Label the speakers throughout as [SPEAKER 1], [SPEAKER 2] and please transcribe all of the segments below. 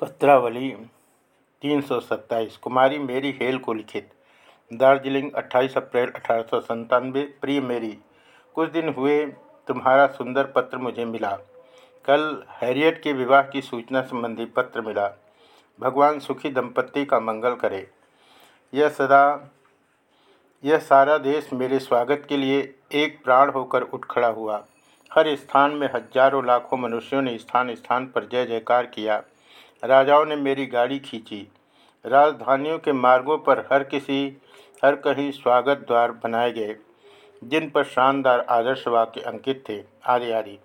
[SPEAKER 1] पत्रावली तीन सौ सत्ताईस, कुमारी मेरी हेल को लिखित। दार्जिलिंग 28 अप्रैल अठारह सौ संतानवे प्रिय मेरी, कुछ दिन हुए, तुम्हारा सुंदर पत्र मुझे मिला। कल हैरियट के विवाह की सूचना संबंधी पत्र मिला। भगवान सुखी दंपत्ति का मंगल करे। यह सदा, यह सारा देश मेरे स्वागत के लिए एक प्राण होकर उठ खड़ा हुआ। हर स्थान में हज़ारों लाखों मनुष्यों ने स्थान स्थान पर जय जयकार किया। राजाओं ने मेरी गाड़ी खींची। राजधानियों के मार्गों पर हर किसी, हर कहीं स्वागत द्वार बनाए गए, जिन पर शानदार आदर्श वाक्य अंकित थे। आदि आदि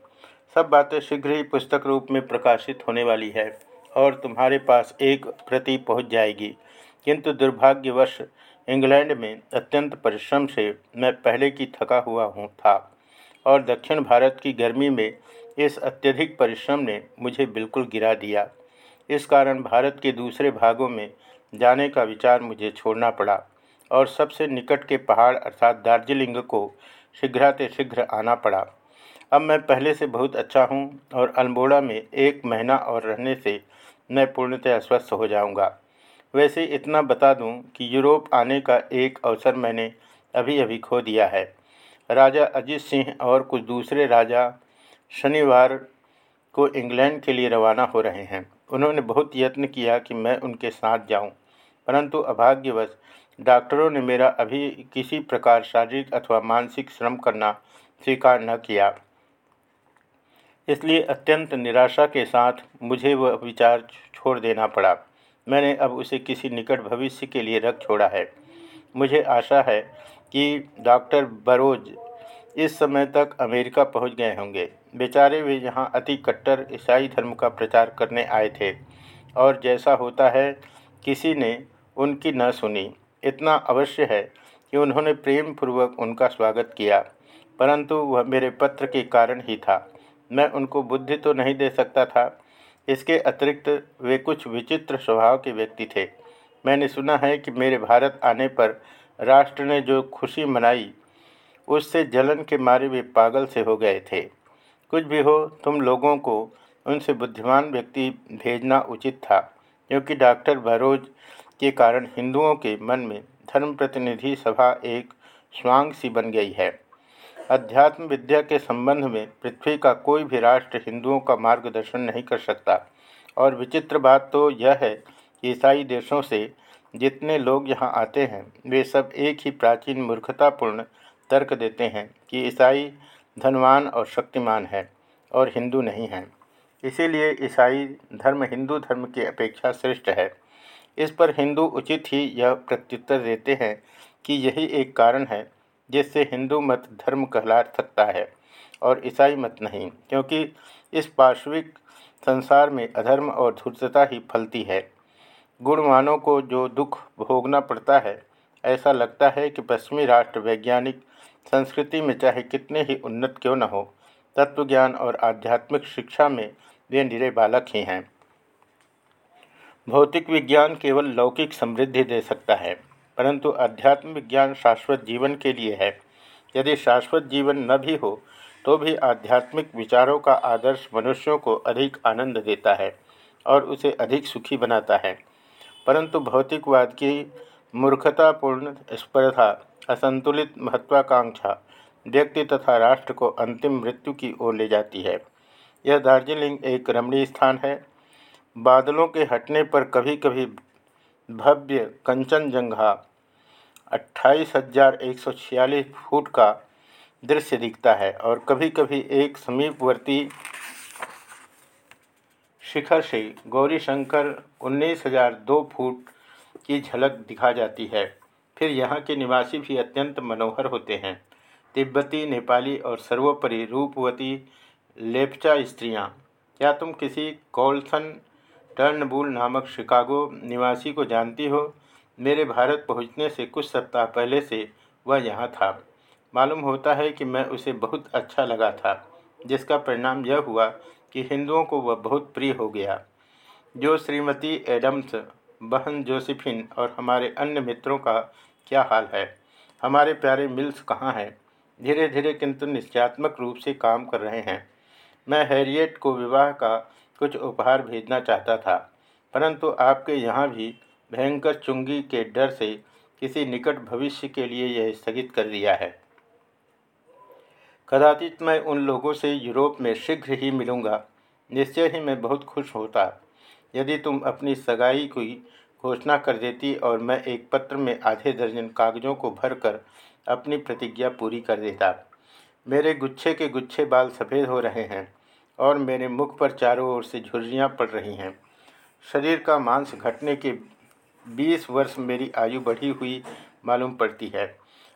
[SPEAKER 1] सब बातें शीघ्र ही पुस्तक रूप में प्रकाशित होने वाली है और तुम्हारे पास एक प्रति पहुँच जाएगी। किंतु दुर्भाग्यवश इंग्लैंड में अत्यंत परिश्रम से मैं पहले की थका हुआ हूँ, था। और दक्षिण भारत की गर्मी में इस अत्यधिक परिश्रम ने मुझे बिल्कुल गिरा दिया। इस कारण भारत के दूसरे भागों में जाने का विचार मुझे छोड़ना पड़ा और सबसे निकट के पहाड़ अर्थात दार्जिलिंग को शीघ्राते शीघ्र आना पड़ा। अब मैं पहले से बहुत अच्छा हूँ और अल्मोड़ा में एक महीना और रहने से मैं पूर्णतः स्वस्थ हो जाऊँगा। वैसे इतना बता दूँ कि यूरोप आने का एक अवसर मैंने अभी अभी खो दिया है। राजा अजीत सिंह और कुछ दूसरे राजा शनिवार को इंग्लैंड के लिए रवाना हो रहे हैं। उन्होंने बहुत यत्न किया कि मैं उनके साथ जाऊँ, परंतु अभाग्यवश डॉक्टरों ने मेरा अभी किसी प्रकार शारीरिक अथवा मानसिक श्रम करना स्वीकार न किया। इसलिए अत्यंत निराशा के साथ मुझे वह विचार छोड़ देना पड़ा। मैंने अब उसे किसी निकट भविष्य के लिए रख छोड़ा है। मुझे आशा है कि डॉक्टर बरोज इस समय तक अमेरिका पहुँच गए होंगे। बेचारे वे यहाँ अति कट्टर, ईसाई धर्म का प्रचार करने आए थे और जैसा होता है, किसी ने उनकी न सुनी। इतना अवश्य है कि उन्होंने प्रेम पूर्वक उनका स्वागत किया, परंतु वह मेरे पत्र के कारण ही था। मैं उनको बुद्धि तो नहीं दे सकता था। इसके अतिरिक्त वे कुछ विचित्र स्वभाव के व्यक्ति थे। मैंने सुना है कि मेरे भारत आने पर राष्ट्र ने जो खुशी मनाई उससे जलन के मारे वे पागल से हो गए थे। कुछ भी हो, तुम लोगों को उनसे बुद्धिमान व्यक्ति भेजना उचित था क्योंकि डॉक्टर भरोज के कारण हिंदुओं के मन में धर्म प्रतिनिधि सभा एक स्वांग सी बन गई है। अध्यात्म विद्या के संबंध में पृथ्वी का कोई भी राष्ट्र हिंदुओं का मार्गदर्शन नहीं कर सकता। और विचित्र बात तो यह है कि ईसाई देशों से जितने लोग यहाँ आते हैं, वे सब एक ही प्राचीन मूर्खतापूर्ण तर्क देते हैं कि ईसाई धनवान और शक्तिमान है और हिंदू नहीं हैं। इसीलिए ईसाई धर्म हिंदू धर्म की अपेक्षा श्रेष्ठ है। इस पर हिंदू उचित ही यह प्रत्युत्तर देते हैं कि यही एक कारण है जिससे हिंदू मत धर्म कहला सकता है और ईसाई मत नहीं, क्योंकि इस पार्श्विक संसार में अधर्म और धूर्तता ही फलती है। गुणवानों को जो दुख भोगना पड़ता है ऐसा लगता है कि पश्चिमी राष्ट्र वैज्ञानिक संस्कृति में चाहे कितने ही उन्नत क्यों न हो, तत्वज्ञान और आध्यात्मिक शिक्षा में वे निरे बालक ही हैं। भौतिक विज्ञान केवल लौकिक समृद्धि दे सकता है, परंतु अध्यात्म विज्ञान शाश्वत जीवन के लिए है। यदि शाश्वत जीवन न भी हो तो भी आध्यात्मिक विचारों का आदर्श मनुष्यों को अधिक आनंद देता है और उसे अधिक सुखी बनाता है। परंतु भौतिकवाद की मूर्खतापूर्ण स्पर्धा, असंतुलित महत्वाकांक्षा, व्यक्ति तथा राष्ट्र को अंतिम मृत्यु की ओर ले जाती है। यह दार्जिलिंग एक रमणीय स्थान है। बादलों के हटने पर कभी कभी भव्य कंचनजंघा अट्ठाईस फुट का दृश्य दिखता है और कभी कभी एक समीपवर्ती शिखर से गौरी शंकर उन्नीस हज़ार दो फुट की झलक दिखा जाती है। फिर यहाँ के निवासी भी अत्यंत मनोहर होते हैं। तिब्बती, नेपाली और सर्वोपरि रूपवती लेपचा स्त्रियाँ। क्या तुम किसी कौलसन टर्नबुल नामक शिकागो निवासी को जानती हो? मेरे भारत पहुँचने से कुछ सप्ताह पहले से वह यहाँ था। मालूम होता है कि मैं उसे बहुत अच्छा लगा था, जिसका परिणाम यह हुआ कि हिंदुओं को वह बहुत प्रिय हो गया। जो श्रीमती एडम्स बहन जोसेफिन और हमारे अन्य मित्रों का क्या हाल है? हमारे प्यारे मिल्स कहाँ हैं? धीरे धीरे किंतु निश्चयात्मक रूप से काम कर रहे हैं। मैं हैरियट को विवाह का कुछ उपहार भेजना चाहता था, परंतु आपके यहाँ भी भयंकर चुंगी के डर से किसी निकट भविष्य के लिए यह स्थगित कर दिया है। कदाचित मैं उन लोगों से यूरोप में शीघ्र ही मिलूँगा। निश्चय ही मैं बहुत खुश होता। यदि तुम अपनी सगाई की घोषणा कर देती और मैं एक पत्र में आधे दर्जन कागजों को भरकर अपनी प्रतिज्ञा पूरी कर देता। मेरे गुच्छे के गुच्छे बाल सफ़ेद हो रहे हैं और मेरे मुख पर चारों ओर से झुर्रियाँ पड़ रही हैं। शरीर का मांस घटने के बीस वर्ष मेरी आयु बढ़ी हुई मालूम पड़ती है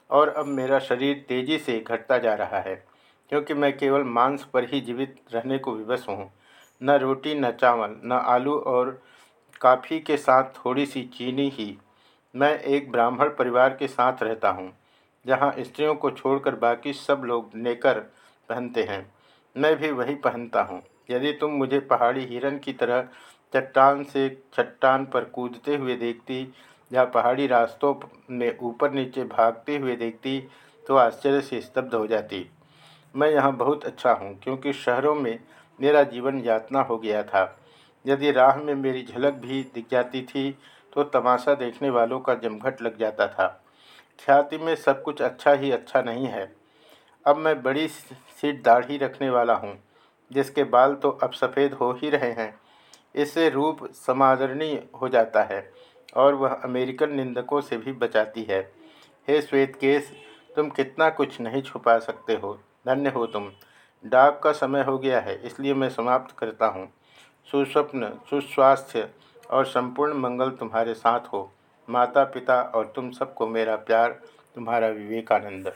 [SPEAKER 1] और अब मेरा शरीर तेज़ी से घटता जा रहा है, क्योंकि मैं केवल मांस पर ही जीवित रहने को विवश हूँ। न रोटी, न चावल, न आलू और काफ़ी के साथ थोड़ी सी चीनी ही। मैं एक ब्राह्मण परिवार के साथ रहता हूँ, जहाँ स्त्रियों को छोड़कर बाकी सब लोग नेकर पहनते हैं। मैं भी वही पहनता हूँ। यदि तुम मुझे पहाड़ी हिरन की तरह चट्टान से चट्टान पर कूदते हुए देखती या पहाड़ी रास्तों में ऊपर नीचे भागते हुए देखती तो आश्चर्य से स्तब्ध हो जाती। मैं यहाँ बहुत अच्छा हूँ, क्योंकि शहरों में मेरा जीवन यातना हो गया था। यदि राह में मेरी झलक भी दिख जाती थी तो तमाशा देखने वालों का जमघट लग जाता था। ख्याति में सब कुछ अच्छा ही अच्छा नहीं है। अब मैं बड़ी सी दाढ़ी रखने वाला हूँ, जिसके बाल तो अब सफ़ेद हो ही रहे हैं। इससे रूप समादरणीय हो जाता है, और वह अमेरिकन निंदकों से भी बचाती है। हे श्वेत केस तुम कितना कुछ नहीं छुपा सकते हो। धन्य हो तुम। डाक का समय हो गया है, इसलिए मैं समाप्त करता हूँ। सुस्वप्न, सुस्वास्थ्य और संपूर्ण मंगल तुम्हारे साथ हो। माता पिता और तुम सबको मेरा प्यार, तुम्हारा विवेकानंद।